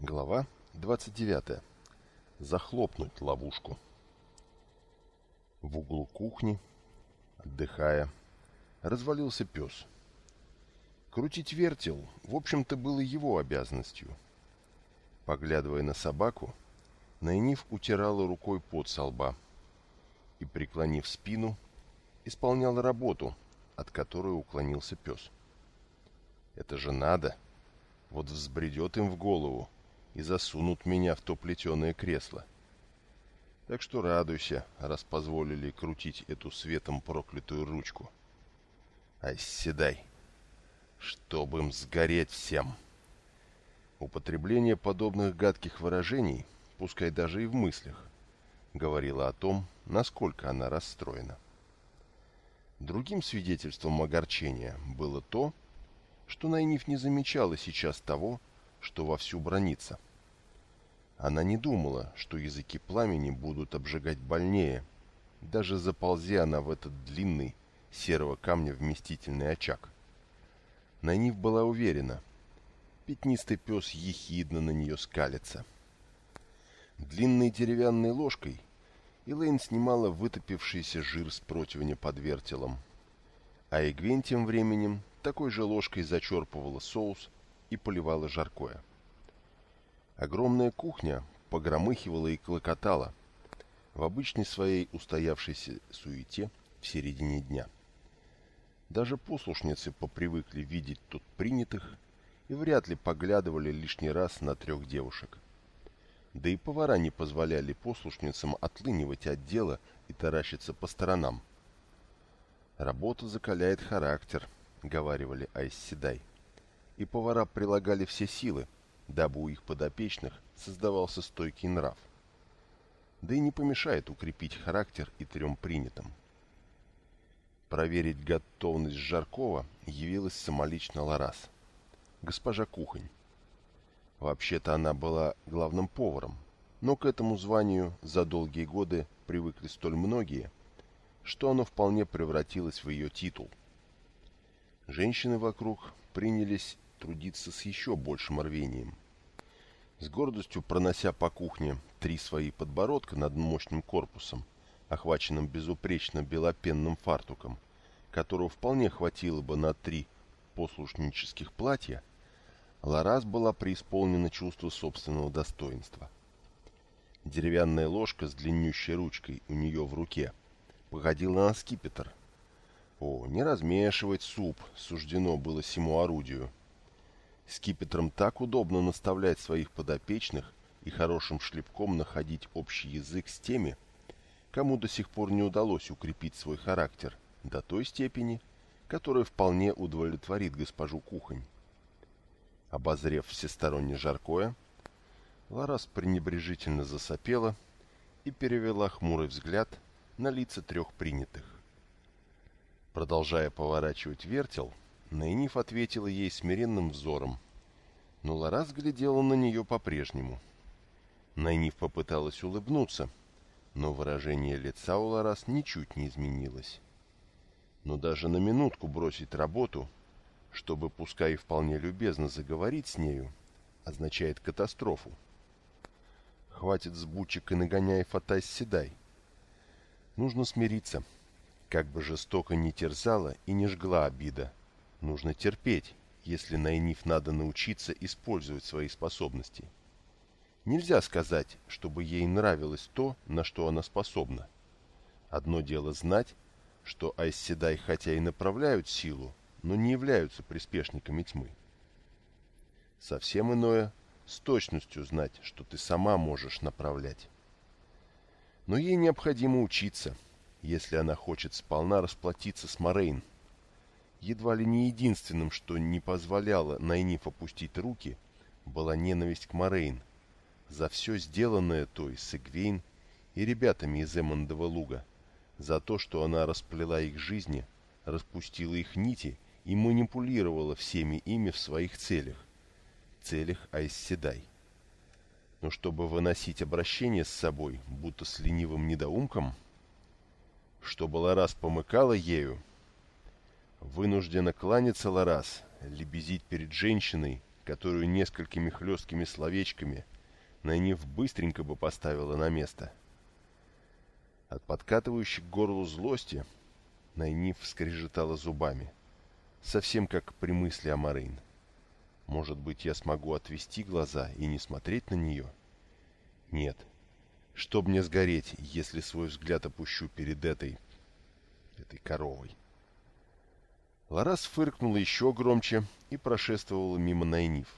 Глава 29. Захлопнуть ловушку. В углу кухни, отдыхая, развалился пес. Крутить вертел, в общем-то, было его обязанностью. Поглядывая на собаку, Найниф утирала рукой пот со лба и, преклонив спину, исполняла работу, от которой уклонился пес. Это же надо! Вот взбредет им в голову, и засунут меня в то плетеное кресло. Так что радуйся, раз позволили крутить эту светом проклятую ручку. Ай, седай, чтобы им сгореть всем. Употребление подобных гадких выражений, пускай даже и в мыслях, говорило о том, насколько она расстроена. Другим свидетельством огорчения было то, что Найниф не замечала сейчас того, что вовсю бронится. Она не думала, что языки пламени будут обжигать больнее, даже заползи она в этот длинный, серого камня вместительный очаг. Найниф была уверена, пятнистый пес ехидно на нее скалится. Длинной деревянной ложкой Элейн снимала вытопившийся жир с противня под вертелом, а Эгвен тем временем такой же ложкой зачерпывала соус и поливала жаркое. Огромная кухня погромыхивала и клокотала в обычной своей устоявшейся суете в середине дня. Даже послушницы попривыкли видеть тут принятых и вряд ли поглядывали лишний раз на трех девушек. Да и повара не позволяли послушницам отлынивать от дела и таращиться по сторонам. «Работа закаляет характер», — говаривали Айсседай. И повара прилагали все силы, дабы у их подопечных создавался стойкий нрав. Да и не помешает укрепить характер и трем принятым. Проверить готовность Жаркова явилась самолично Ларас, госпожа Кухонь. Вообще-то она была главным поваром, но к этому званию за долгие годы привыкли столь многие, что оно вполне превратилось в ее титул. Женщины вокруг принялись трудиться с еще большим рвением. С гордостью пронося по кухне три свои подбородка над мощным корпусом, охваченным безупречно белопенным фартуком, которого вполне хватило бы на три послушнических платья, Ларас была преисполнена чувства собственного достоинства. Деревянная ложка с длиннющей ручкой у нее в руке походила на скипетр. О, не размешивать суп суждено было сему орудию, Скипетром так удобно наставлять своих подопечных и хорошим шлепком находить общий язык с теми, кому до сих пор не удалось укрепить свой характер до той степени, которая вполне удовлетворит госпожу Кухонь. Обозрев всесторонне жаркое, Ларас пренебрежительно засопела и перевела хмурый взгляд на лица трех принятых. Продолжая поворачивать вертел, Найниф ответила ей смиренным взором, но Ларас глядела на нее по-прежнему. Найниф попыталась улыбнуться, но выражение лица у Ларас ничуть не изменилось. Но даже на минутку бросить работу, чтобы, пускай и вполне любезно заговорить с нею, означает катастрофу. Хватит сбучек и нагоняев от седай. Нужно смириться. Как бы жестоко ни терзала и не жгла обида, Нужно терпеть, если Найниф надо научиться использовать свои способности. Нельзя сказать, чтобы ей нравилось то, на что она способна. Одно дело знать, что Айсседай хотя и направляют силу, но не являются приспешниками тьмы. Совсем иное – с точностью знать, что ты сама можешь направлять. Но ей необходимо учиться, если она хочет сполна расплатиться с Морейн – едва ли не единственным, что не позволяло Найниф опустить руки, была ненависть к Морейн за все сделанное той с Игвейн и ребятами из Эммондова луга, за то, что она расплела их жизни, распустила их нити и манипулировала всеми ими в своих целях, целях Айсседай. Но чтобы выносить обращение с собой, будто с ленивым недоумком, чтобы Ларас помыкала ею, Вынуждена кланяться Ларас, лебезить перед женщиной, которую несколькими хлесткими словечками Найниф быстренько бы поставила на место. От подкатывающей к горлу злости Найниф скрежетала зубами, совсем как при мысли о Марин. Может быть, я смогу отвести глаза и не смотреть на нее? Нет. Чтоб мне сгореть, если свой взгляд опущу перед этой... этой коровой. Ларас фыркнула еще громче и прошествовала мимо Найниф.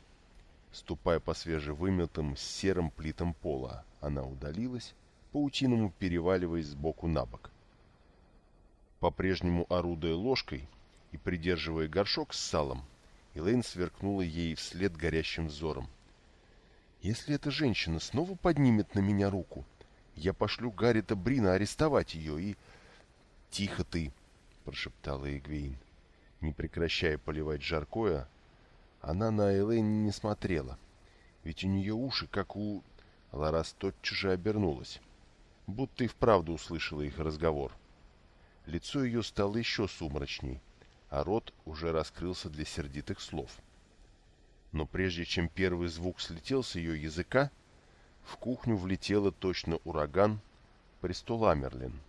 Ступая по свежевымытым с серым плитам пола, она удалилась, паутиному переваливаясь сбоку на бок. По-прежнему орудуя ложкой и придерживая горшок с салом, Элейн сверкнула ей вслед горящим взором. «Если эта женщина снова поднимет на меня руку, я пошлю Гаррита Брина арестовать ее и...» «Тихо ты!» — прошептала Эгвейн. Не прекращая поливать жаркое, она на Элейн не смотрела. Ведь у нее уши, как у... Ларас тотчас же обернулась. Будто и вправду услышала их разговор. Лицо ее стало еще сумрачней, а рот уже раскрылся для сердитых слов. Но прежде чем первый звук слетел с ее языка, в кухню влетела точно ураган престол Амерлин.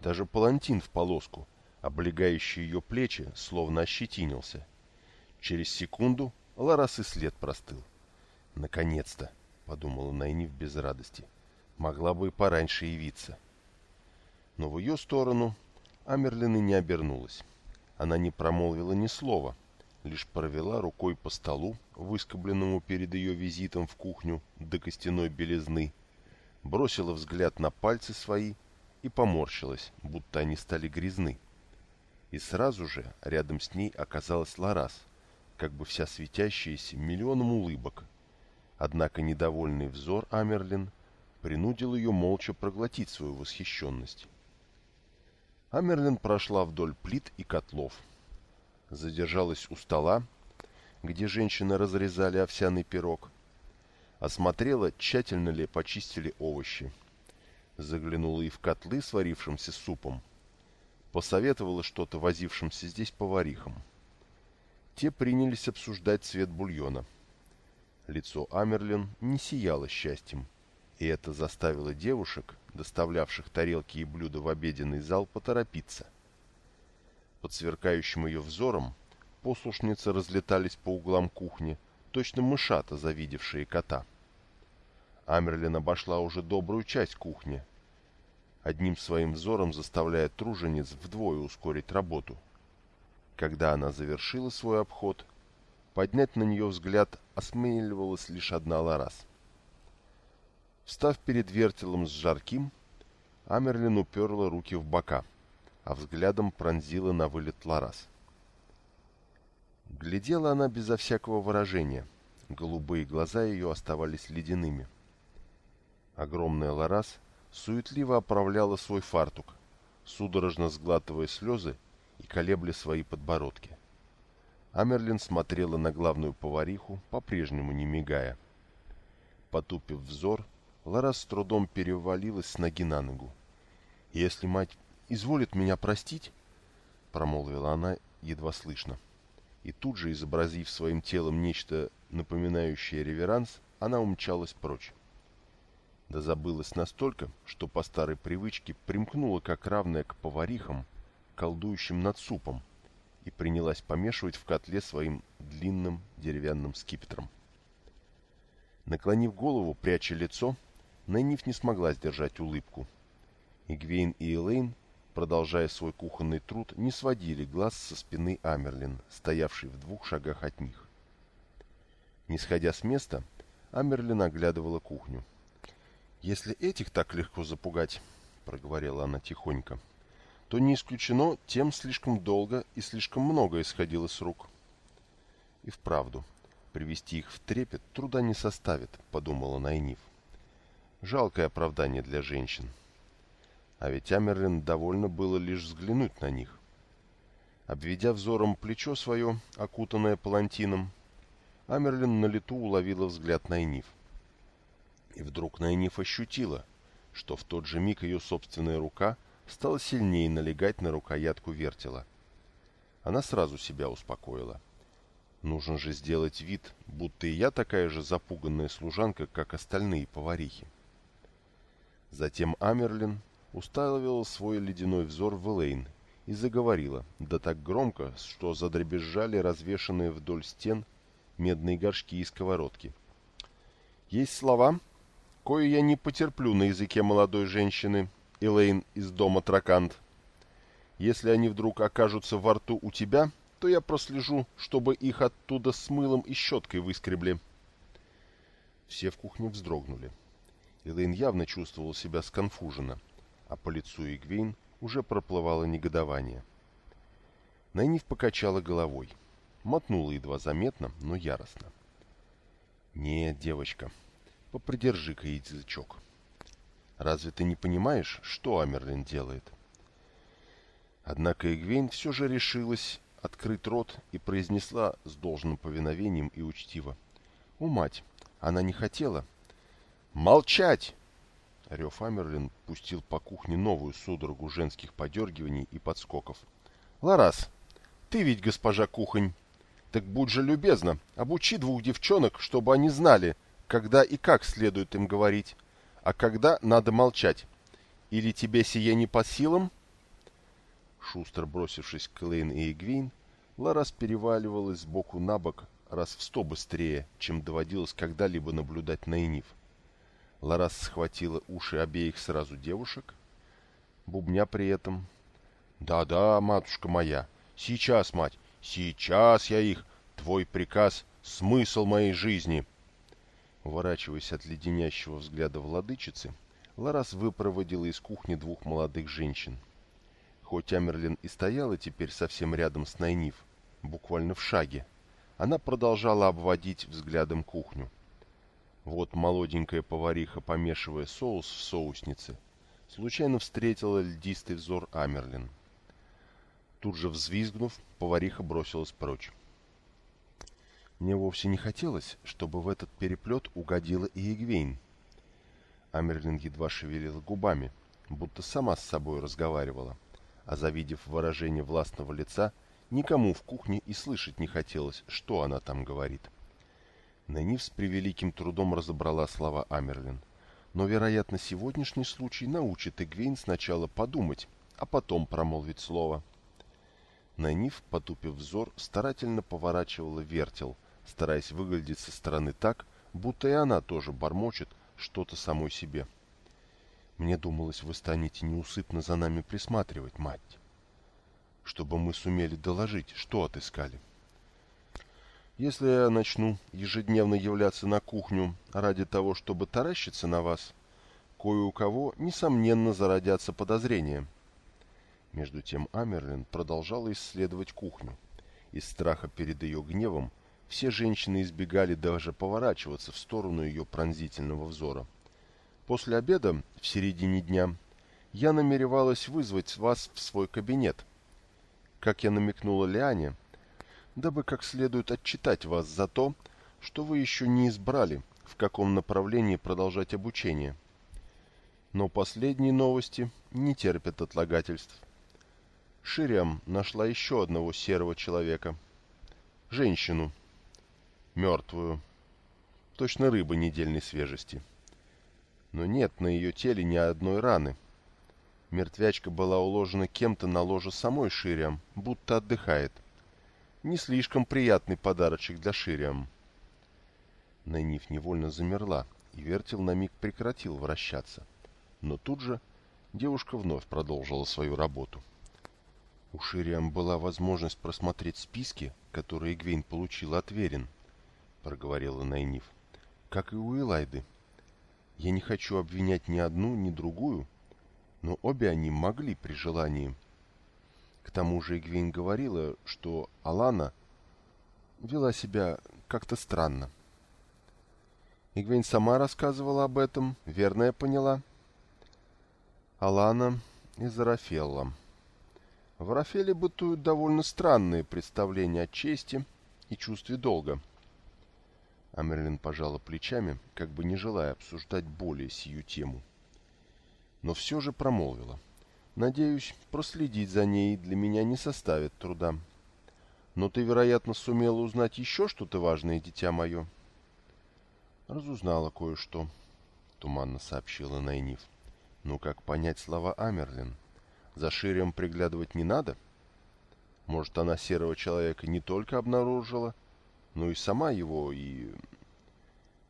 Даже палантин в полоску облегающий ее плечи, словно ощетинился. Через секунду Ларас и след простыл. «Наконец-то!» — подумала Найниф без радости. «Могла бы и пораньше явиться». Но в ее сторону Амерлин не обернулась. Она не промолвила ни слова, лишь провела рукой по столу, выскобленному перед ее визитом в кухню до костяной белизны, бросила взгляд на пальцы свои и поморщилась, будто они стали грязны и сразу же рядом с ней оказалась Ларас, как бы вся светящаяся миллионом улыбок. Однако недовольный взор Амерлин принудил ее молча проглотить свою восхищенность. Амерлин прошла вдоль плит и котлов, задержалась у стола, где женщины разрезали овсяный пирог, осмотрела, тщательно ли почистили овощи, заглянула и в котлы с варившимся супом, посоветовала что-то возившимся здесь поварихам. Те принялись обсуждать цвет бульона. Лицо Амерлин не сияло счастьем, и это заставило девушек, доставлявших тарелки и блюда в обеденный зал, поторопиться. Под сверкающим ее взором послушницы разлетались по углам кухни, точно мышата, завидевшие кота. Амерлин обошла уже добрую часть кухни, одним своим взором заставляя тружениц вдвое ускорить работу. Когда она завершила свой обход, поднять на нее взгляд осмеливалась лишь одна Ларас. Встав перед вертелом с жарким, Амерлин уперла руки в бока, а взглядом пронзила на вылет Ларас. Глядела она безо всякого выражения, голубые глаза ее оставались ледяными. Огромная Ларас суетливо оправляла свой фартук, судорожно сглатывая слезы и колебля свои подбородки. Амерлин смотрела на главную повариху, по-прежнему не мигая. Потупив взор, Лара с трудом перевалилась с ноги на ногу. «Если мать изволит меня простить», — промолвила она едва слышно. И тут же, изобразив своим телом нечто напоминающее реверанс, она умчалась прочь да забылась настолько, что по старой привычке примкнула как равная к поварихам, колдующим над супом, и принялась помешивать в котле своим длинным деревянным скипетром. Наклонив голову, пряча лицо, Найниф не смогла сдержать улыбку. Игвейн и Элейн, продолжая свой кухонный труд, не сводили глаз со спины Амерлин, стоявшей в двух шагах от них. Не сходя с места, Амерлин оглядывала кухню. «Если этих так легко запугать, — проговорила она тихонько, — то не исключено, тем слишком долго и слишком много исходило с рук». И вправду, привести их в трепет труда не составит, — подумала Найниф. Жалкое оправдание для женщин. А ведь Амерлин довольно было лишь взглянуть на них. Обведя взором плечо свое, окутанное палантином, Амерлин на лету уловила взгляд Найниф. — и вдруг Найниф ощутила, что в тот же миг ее собственная рука стала сильнее налегать на рукоятку вертела. Она сразу себя успокоила. Нужно же сделать вид, будто и я такая же запуганная служанка, как остальные поварихи. Затем Амерлин уставила свой ледяной взор в Элейн и заговорила, да так громко, что задребезжали развешанные вдоль стен медные горшки и сковородки. «Есть слова, кое я не потерплю на языке молодой женщины, Элейн из дома Тракант. Если они вдруг окажутся во рту у тебя, то я прослежу, чтобы их оттуда с мылом и щеткой выскребли». Все в кухне вздрогнули. Элейн явно чувствовал себя сконфуженно, а по лицу Игвейн уже проплывало негодование. Найниф покачала головой. Мотнула едва заметно, но яростно. «Нет, девочка, попридержи-ка язычок. Разве ты не понимаешь, что Амерлин делает?» Однако Игвейн все же решилась открыть рот и произнесла с должным повиновением и учтиво. «О, мать, она не хотела, «Молчать!» Рев Амерлин пустил по кухне новую судорогу женских подергиваний и подскоков. «Ларас, ты ведь госпожа кухонь. Так будь же любезна, обучи двух девчонок, чтобы они знали, когда и как следует им говорить, а когда надо молчать. Или тебе сие не по силам?» Шустро бросившись к Лейн и Эгвин, Ларас переваливалась сбоку на бок раз в сто быстрее, чем доводилось когда-либо наблюдать на Энив. — Ларас схватила уши обеих сразу девушек, бубня при этом. «Да-да, матушка моя, сейчас, мать, сейчас я их, твой приказ, смысл моей жизни!» Уворачиваясь от леденящего взгляда владычицы, Ларас выпроводила из кухни двух молодых женщин. Хоть Амерлин и стояла теперь совсем рядом с Найниф, буквально в шаге, она продолжала обводить взглядом кухню. Вот молоденькая повариха, помешивая соус в соуснице, случайно встретила льдистый взор Амерлин. Тут же взвизгнув, повариха бросилась прочь. Мне вовсе не хотелось, чтобы в этот переплет угодила и Эгвейн. Амерлин едва шевелила губами, будто сама с собой разговаривала, а завидев выражение властного лица, никому в кухне и слышать не хотелось, что она там говорит. — Нэнив с превеликим трудом разобрала слова Амерлин. Но, вероятно, сегодняшний случай научит Эгвейн сначала подумать, а потом промолвить слово. Нэнив, потупив взор, старательно поворачивала вертел, стараясь выглядеть со стороны так, будто и она тоже бормочет что-то самой себе. Мне думалось, вы станете неусыпно за нами присматривать, мать. Чтобы мы сумели доложить, что отыскали. — если я начну ежедневно являться на кухню ради того, чтобы таращиться на вас, кое у кого, несомненно, зародятся подозрения. Между тем Амерлин продолжала исследовать кухню. Из страха перед ее гневом все женщины избегали даже поворачиваться в сторону ее пронзительного взора. После обеда, в середине дня, я намеревалась вызвать вас в свой кабинет. Как я намекнула Лиане, дабы как следует отчитать вас за то, что вы еще не избрали, в каком направлении продолжать обучение. Но последние новости не терпят отлагательств. Шириам нашла еще одного серого человека. Женщину. Мертвую. Точно рыба недельной свежести. Но нет на ее теле ни одной раны. Мертвячка была уложена кем-то на ложе самой Шириам, будто отдыхает не слишком приятный подарочек для Шириам. Найниф невольно замерла, и вертел на миг прекратил вращаться. Но тут же девушка вновь продолжила свою работу. У Шириам была возможность просмотреть списки, которые Гвейн получила от Верин, проговорила Найниф, как и у Элайды. Я не хочу обвинять ни одну, ни другую, но обе они могли при желании к тому же Игвейн говорила, что Алана вела себя как-то странно. Игвейн сама рассказывала об этом, верно я поняла? Алана из Рафелла. В Рафеле бытуют довольно странные представления о чести и чувстве долга. Амерлин пожала плечами, как бы не желая обсуждать более сию тему. Но все же промолвила — Надеюсь, проследить за ней для меня не составит труда. Но ты, вероятно, сумела узнать еще что-то важное, дитя мое. Разузнала кое-что, туманно сообщила Найниф. Ну, как понять слова Амерлин? За Ширием приглядывать не надо? Может, она серого человека не только обнаружила, но и сама его, и...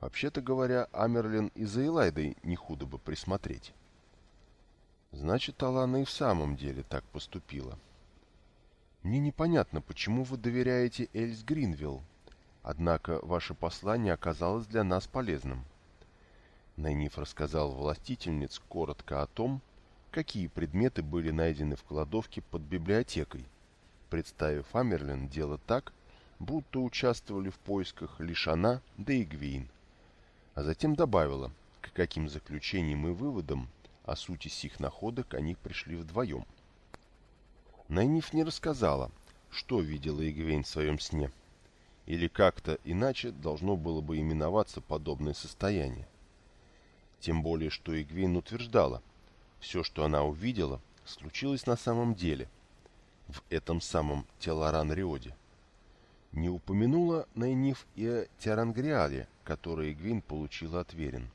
Вообще-то говоря, Амерлин и за Элайдой не худо бы присмотреть. Значит, Алана и в самом деле так поступила. Мне непонятно, почему вы доверяете Эльс Гринвилл, однако ваше послание оказалось для нас полезным. Найниф рассказал властительниц коротко о том, какие предметы были найдены в кладовке под библиотекой, представив Амерлин дело так, будто участвовали в поисках лишь она да и Гвейн а затем добавила, к каким заключениям и выводам о сути сих находок они пришли вдвоем. Найниф не рассказала, что видела Игвейн в своем сне, или как-то иначе должно было бы именоваться подобное состояние. Тем более, что Игвейн утверждала, все, что она увидела, случилось на самом деле, в этом самом Телоран-Риоде. Не упомянула Найниф и о Тярангриале, которые Гвин получила от Верин.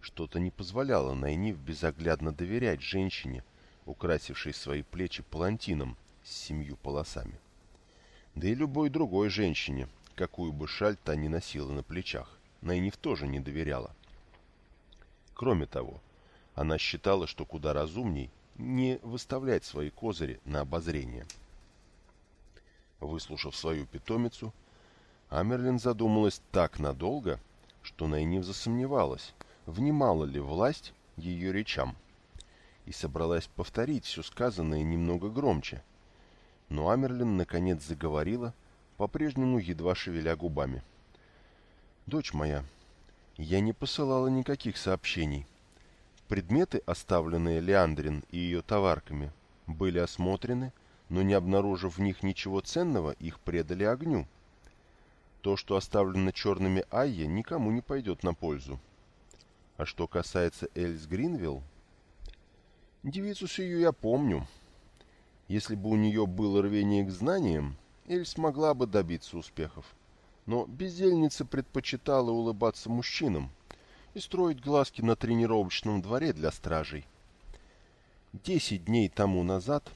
Что-то не позволяло Найниф безоглядно доверять женщине, украсившей свои плечи палантином с семью полосами. Да и любой другой женщине, какую бы шаль та ни носила на плечах, Найниф тоже не доверяла. Кроме того, она считала, что куда разумней не выставлять свои козыри на обозрение – Выслушав свою питомицу, Амерлин задумалась так надолго, что Найниф засомневалась, внимала ли власть ее речам, и собралась повторить все сказанное немного громче. Но Амерлин наконец заговорила, по-прежнему едва шевеля губами. «Дочь моя, я не посылала никаких сообщений. Предметы, оставленные Леандрин и ее товарками, были осмотрены но не обнаружив в них ничего ценного, их предали огню. То, что оставлено черными Айе, никому не пойдет на пользу. А что касается Эльс Гринвилл, девицу сию я помню. Если бы у нее было рвение к знаниям, Эльс могла бы добиться успехов. Но бездельница предпочитала улыбаться мужчинам и строить глазки на тренировочном дворе для стражей. Десять дней тому назад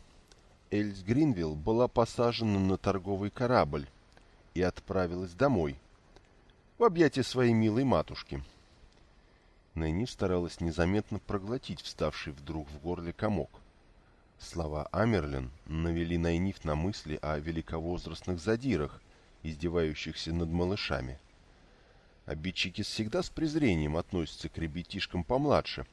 Эльс Гринвилл была посажена на торговый корабль и отправилась домой, в объятия своей милой матушки. Нэнни старалась незаметно проглотить вставший вдруг в горле комок. Слова Амерлин навели Найниф на мысли о великовозрастных задирах, издевающихся над малышами. Обидчики всегда с презрением относятся к ребятишкам помладше,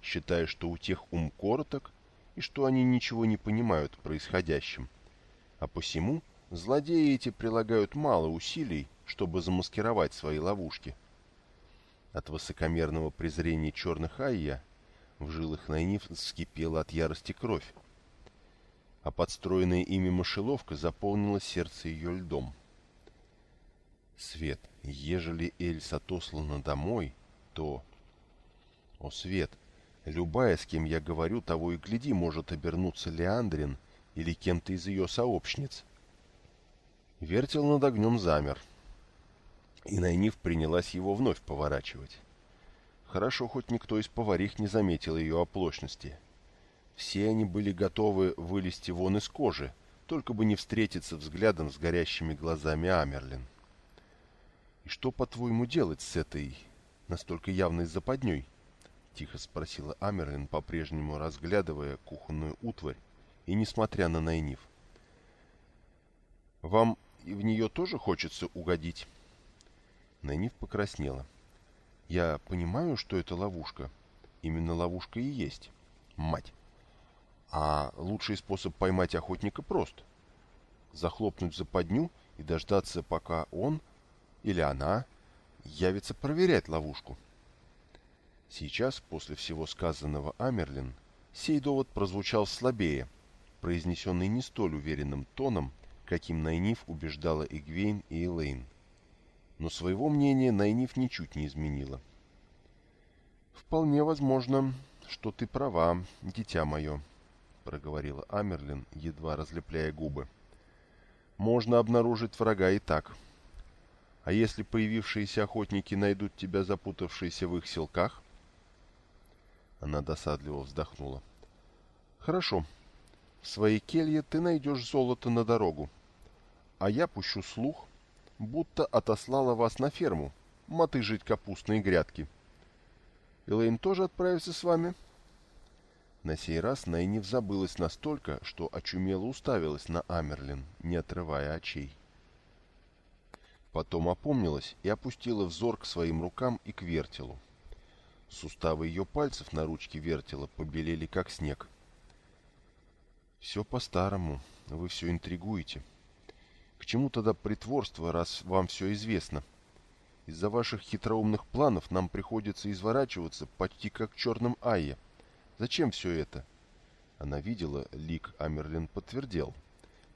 считая, что у тех ум короток, и что они ничего не понимают в происходящем. А посему злодеи эти прилагают мало усилий, чтобы замаскировать свои ловушки. От высокомерного презрения черных Айя в жилах Найниф вскипела от ярости кровь, а подстроенная ими мышеловка заполнила сердце ее льдом. Свет, ежели Эльс отослана домой, то... О, Свет, Любая, с кем я говорю, того и гляди, может обернуться Леандрин или кем-то из ее сообщниц. Вертел над огнем замер. И Найниф принялась его вновь поворачивать. Хорошо, хоть никто из поварих не заметил ее оплошности. Все они были готовы вылезти вон из кожи, только бы не встретиться взглядом с горящими глазами Амерлин. «И что, по-твоему, делать с этой настолько явной западней?» — тихо спросила Амерлин, по-прежнему разглядывая кухонную утварь и несмотря на Найниф. «Вам в нее тоже хочется угодить?» Найниф покраснела. «Я понимаю, что это ловушка. Именно ловушка и есть. Мать. А лучший способ поймать охотника прост. Захлопнуть западню и дождаться, пока он или она явится проверять ловушку. Сейчас, после всего сказанного Амерлин, сей довод прозвучал слабее, произнесенный не столь уверенным тоном, каким Найниф убеждала Игвейн и Элейн. Но своего мнения Найниф ничуть не изменила. «Вполне возможно, что ты права, дитя мое», — проговорила Амерлин, едва разлепляя губы. Можно обнаружить врага и так. А если появившиеся охотники найдут тебя запутавшиеся в их селках? Она досадливо вздохнула. Хорошо. В своей келье ты найдешь золото на дорогу. А я пущу слух, будто отослала вас на ферму, мотыжить капустные грядки. Элейн тоже отправится с вами? На сей раз Найниф забылась настолько, что очумело уставилась на Амерлин, не отрывая очей. Потом опомнилась и опустила взор к своим рукам и к вертелу. Суставы ее пальцев на ручке вертела побелели, как снег. «Все по-старому. Вы все интригуете. К чему тогда притворство, раз вам все известно? Из-за ваших хитроумных планов нам приходится изворачиваться почти как черным Айе. Зачем все это?» Она видела, Лик Амерлин подтвердил.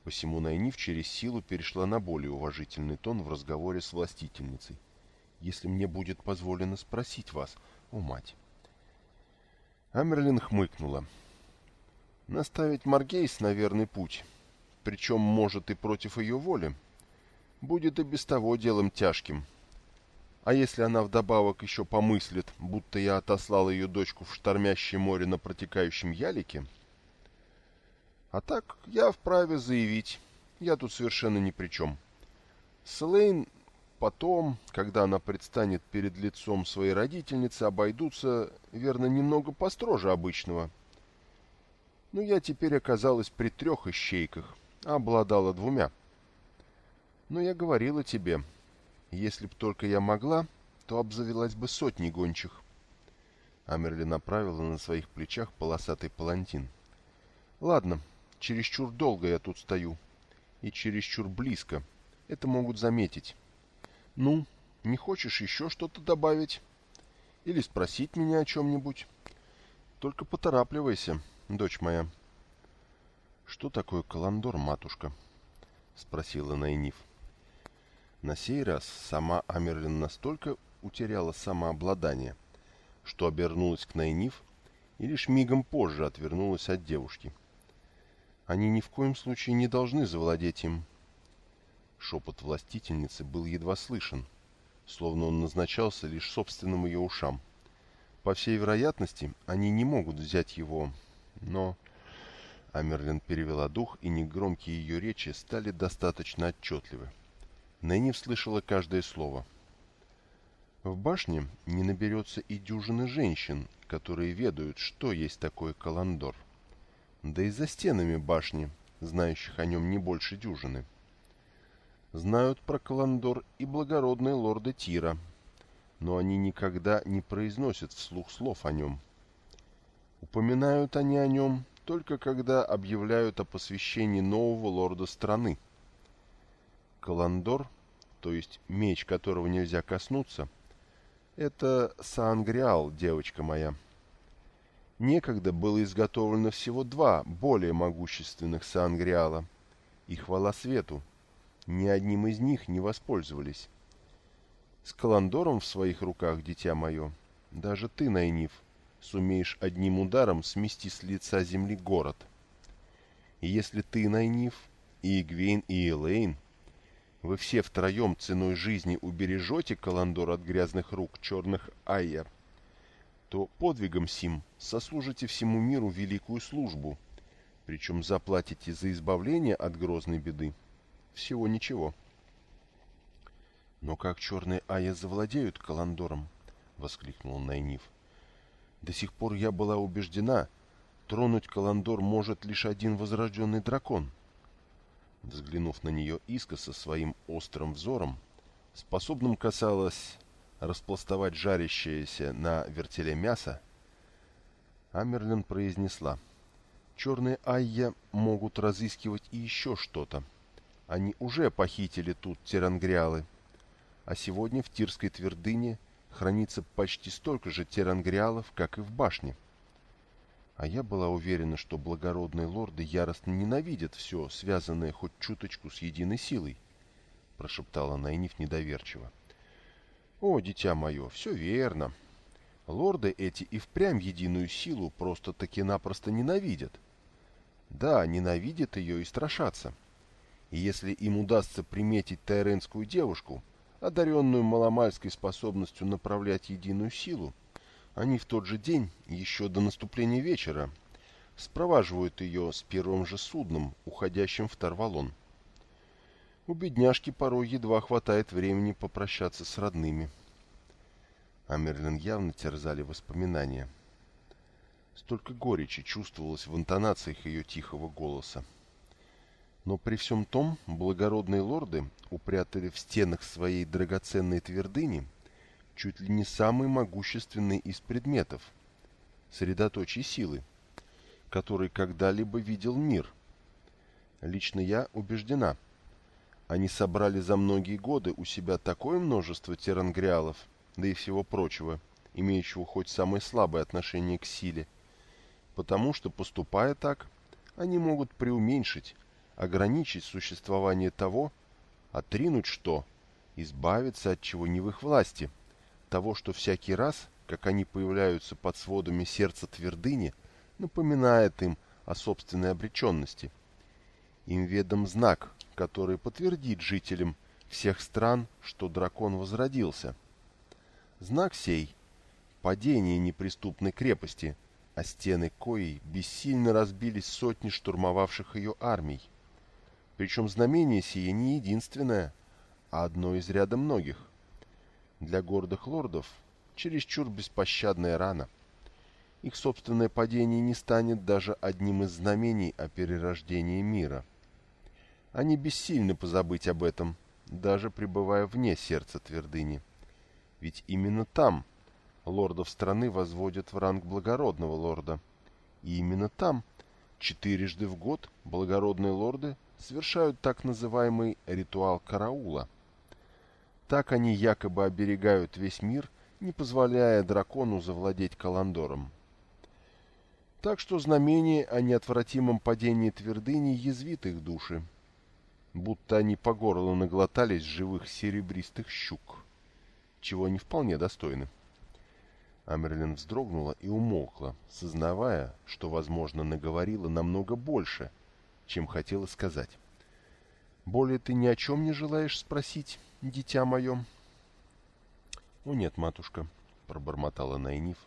Посему Найниф через силу перешла на более уважительный тон в разговоре с властительницей. «Если мне будет позволено спросить вас, о мать!» Амерлин хмыкнула. «Наставить Маргейс на верный путь, причем, может, и против ее воли, будет и без того делом тяжким. А если она вдобавок еще помыслит, будто я отослал ее дочку в штормящее море на протекающем ялике...» А так, я вправе заявить, я тут совершенно ни при чем. Слейн потом, когда она предстанет перед лицом своей родительницы, обойдутся, верно, немного построже обычного. Но я теперь оказалась при трех ищейках, а обладала двумя. Но я говорила тебе, если б только я могла, то обзавелась бы сотней гончих. Амерли направила на своих плечах полосатый палантин. Ладно, Чересчур долго я тут стою. И чересчур близко. Это могут заметить. Ну, не хочешь еще что-то добавить? Или спросить меня о чем-нибудь? Только поторапливайся, дочь моя. Что такое каландор, матушка? Спросила Найниф. На сей раз сама Амерлин настолько утеряла самообладание, что обернулась к Найниф и лишь мигом позже отвернулась от девушки. — они ни в коем случае не должны завладеть им. Шепот властительницы был едва слышен, словно он назначался лишь собственным ее ушам. По всей вероятности, они не могут взять его, но... Амерлин перевела дух, и негромкие ее речи стали достаточно отчетливы. Нэнни слышала каждое слово. В башне не наберется и дюжины женщин, которые ведают, что есть такое каландор да и за стенами башни, знающих о нем не больше дюжины. Знают про Каландор и благородные лорды Тира, но они никогда не произносят вслух слов о нем. Упоминают они о нем только когда объявляют о посвящении нового лорда страны. Каландор, то есть меч, которого нельзя коснуться, это Саангриал, девочка моя. — Некогда было изготовлено всего два более могущественных Сангриала, и хвала свету, ни одним из них не воспользовались. С Каландором в своих руках, дитя мое, даже ты, Найниф, сумеешь одним ударом смести с лица земли город. И если ты, Найниф, и Игвейн, и Элейн, вы все втроем ценой жизни убережете Каландор от грязных рук черных Айя, то подвигом сим сослужите всему миру великую службу, причем заплатите за избавление от грозной беды всего ничего. «Но как черные Ая завладеют Каландором?» — воскликнул Найниф. «До сих пор я была убеждена, тронуть Каландор может лишь один возрожденный дракон». Взглянув на нее искоса своим острым взором, способным, касалось, распластовать жарящееся на вертеле мясо, Амерлин произнесла. «Черные Айя могут разыскивать и еще что-то. Они уже похитили тут тирангриалы. А сегодня в Тирской твердыне хранится почти столько же тирангриалов, как и в башне. А я была уверена, что благородные лорды яростно ненавидят все, связанное хоть чуточку с единой силой», — прошептала Найниф недоверчиво. «О, дитя мое, все верно. Лорды эти и впрямь единую силу просто-таки напросто ненавидят. Да, ненавидят ее и страшатся. И если им удастся приметить тайренскую девушку, одаренную маломальской способностью направлять единую силу, они в тот же день, еще до наступления вечера, спроваживают ее с первым же судном, уходящим в Тарвалон. У бедняжки порой едва хватает времени попрощаться с родными. Амерлин явно терзали воспоминания. Столько горечи чувствовалось в интонациях ее тихого голоса. Но при всем том, благородные лорды упрятали в стенах своей драгоценной твердыни чуть ли не самый могущественный из предметов, средоточий силы, который когда-либо видел мир. Лично я убеждена, они собрали за многие годы у себя такое множество терангриалов, да и всего прочего, имеющего хоть самое слабое отношение к силе, потому что, поступая так, они могут преуменьшить ограничить существование того, отринуть что, избавиться от чего не в их власти, того, что всякий раз, как они появляются под сводами сердца твердыни, напоминает им о собственной обреченности. Им ведом знак, который подтвердит жителям всех стран, что дракон возродился. Знак сей — падение неприступной крепости, а стены коей бессильно разбились сотни штурмовавших ее армий. Причем знамение сие не единственное, а одно из ряда многих. Для гордых лордов чересчур беспощадная рана. Их собственное падение не станет даже одним из знамений о перерождении мира. Они бессильны позабыть об этом, даже пребывая вне сердца твердыни. Ведь именно там лордов страны возводят в ранг благородного лорда. И именно там четырежды в год благородные лорды – совершают так называемый ритуал караула. Так они якобы оберегают весь мир, не позволяя дракону завладеть Каландором. Так что знамение о неотвратимом падении твердыни язвит их души, будто они по горло наглотались живых серебристых щук, чего они вполне достойны. Амерлин вздрогнула и умолкла, сознавая, что, возможно, наговорила намного больше, чем хотела сказать. «Более ты ни о чем не желаешь спросить, дитя мое?» «О нет, матушка», — пробормотала Найниф.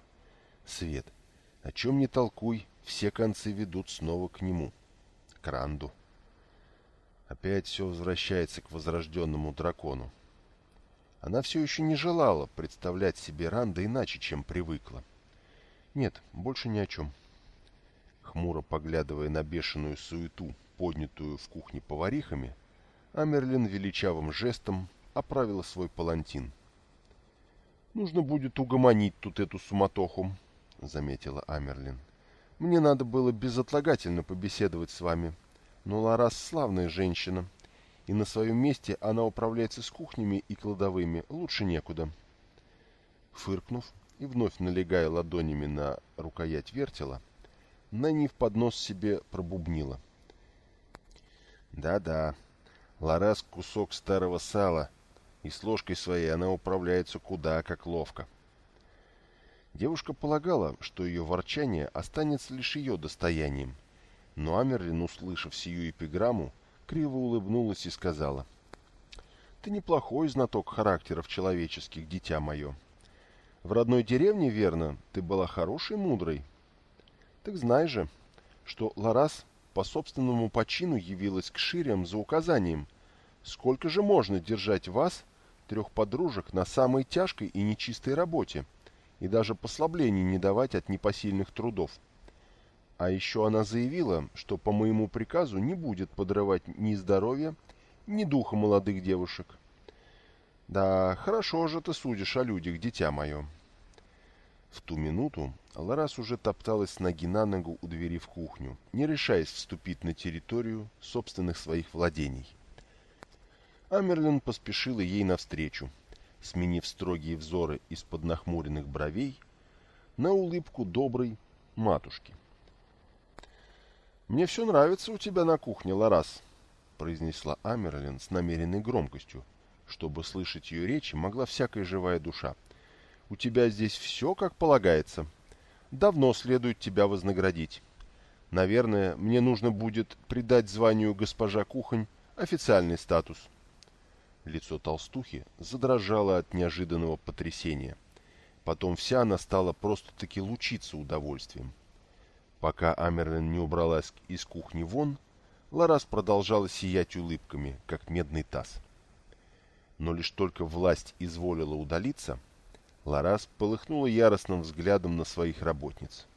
«Свет, о чем не толкуй, все концы ведут снова к нему, к Ранду». Опять все возвращается к возрожденному дракону. Она все еще не желала представлять себе Ранда иначе, чем привыкла. Нет, больше ни о чем хмуро поглядывая на бешеную суету, поднятую в кухне поварихами, Амерлин величавым жестом оправила свой палантин. «Нужно будет угомонить тут эту суматоху», — заметила Амерлин. «Мне надо было безотлагательно побеседовать с вами, но Ларас славная женщина, и на своем месте она управляется с кухнями и кладовыми лучше некуда». Фыркнув и вновь налегая ладонями на рукоять вертела, — Нэнни в поднос себе пробубнила. Да-да, Лорас кусок старого сала, и с ложкой своей она управляется куда как ловко. Девушка полагала, что ее ворчание останется лишь ее достоянием, но Амерлин, услышав сию эпиграмму, криво улыбнулась и сказала, «Ты неплохой знаток характеров человеческих, дитя мое. В родной деревне, верно, ты была хорошей мудрой, так знай же, что Ларас по собственному почину явилась к Ширям за указанием, сколько же можно держать вас, трех подружек, на самой тяжкой и нечистой работе, и даже послаблений не давать от непосильных трудов. А еще она заявила, что по моему приказу не будет подрывать ни здоровья, ни духа молодых девушек. Да, хорошо же ты судишь о людях, дитя мое. В ту минуту Ларас уже топталась ноги на ногу у двери в кухню, не решаясь вступить на территорию собственных своих владений. Амерлин поспешила ей навстречу, сменив строгие взоры из-под нахмуренных бровей на улыбку доброй матушки. «Мне все нравится у тебя на кухне, Ларас», — произнесла Амерлин с намеренной громкостью, чтобы слышать ее речи могла всякая живая душа — у тебя здесь все как полагается. Давно следует тебя вознаградить. Наверное, мне нужно будет придать званию госпожа Кухонь Официальный статус. Лицо толстухи задрожало от неожиданного потрясения. Потом вся она стала просто-таки лучиться удовольствием. Пока Амерлин не убралась из кухни вон, Ларас продолжала сиять улыбками, как медный таз. Но лишь только власть изволила удалиться, Ларас полыхнула яростным взглядом на своих работниц.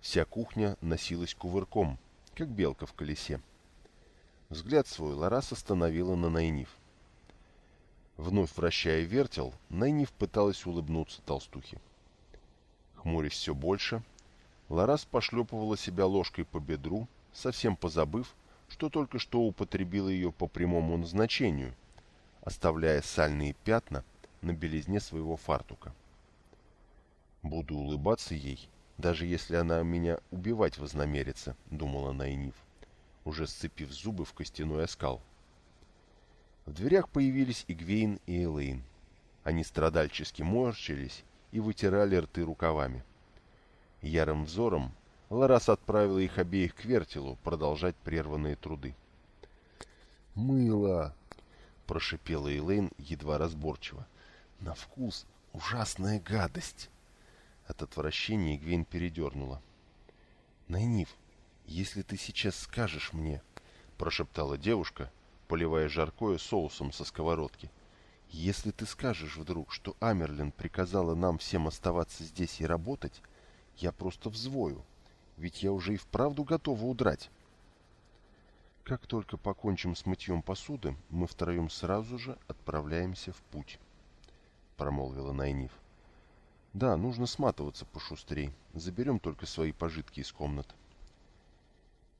Вся кухня носилась кувырком, как белка в колесе. Взгляд свой Ларас остановила на Найниф. Вновь вращая вертел, Найниф пыталась улыбнуться толстухе. Хмурясь все больше, Ларас пошлепывала себя ложкой по бедру, совсем позабыв, что только что употребила ее по прямому назначению, оставляя сальные пятна на белизне своего фартука. Буду улыбаться ей, даже если она меня убивать вознамерится, думала Найниф уже сцепив зубы в костяной оскал. В дверях появились Игвейн и Элейн. Они страдальчески морщились и вытирали рты рукавами. Ярым взором Ларас отправила их обеих к вертелу продолжать прерванные труды. «Мыло!» — прошипела Элейн едва разборчиво. «На вкус ужасная гадость!» От отвращения Игвейн передернула. «Найниф, «Если ты сейчас скажешь мне», — прошептала девушка, поливая жаркое соусом со сковородки, «если ты скажешь вдруг, что Амерлин приказала нам всем оставаться здесь и работать, я просто взвою, ведь я уже и вправду готова удрать». «Как только покончим с мытьем посуды, мы втроем сразу же отправляемся в путь», — промолвила Найниф. «Да, нужно сматываться пошустрей. Заберем только свои пожитки из комнат».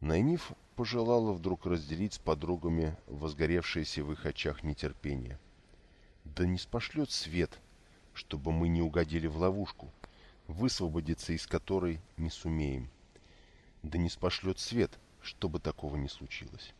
Найниф пожелала вдруг разделить с подругами возгоревшееся в их очах нетерпение. Да не спошлет свет, чтобы мы не угодили в ловушку, высвободиться из которой не сумеем. Да не спошлет свет, чтобы такого не случилось.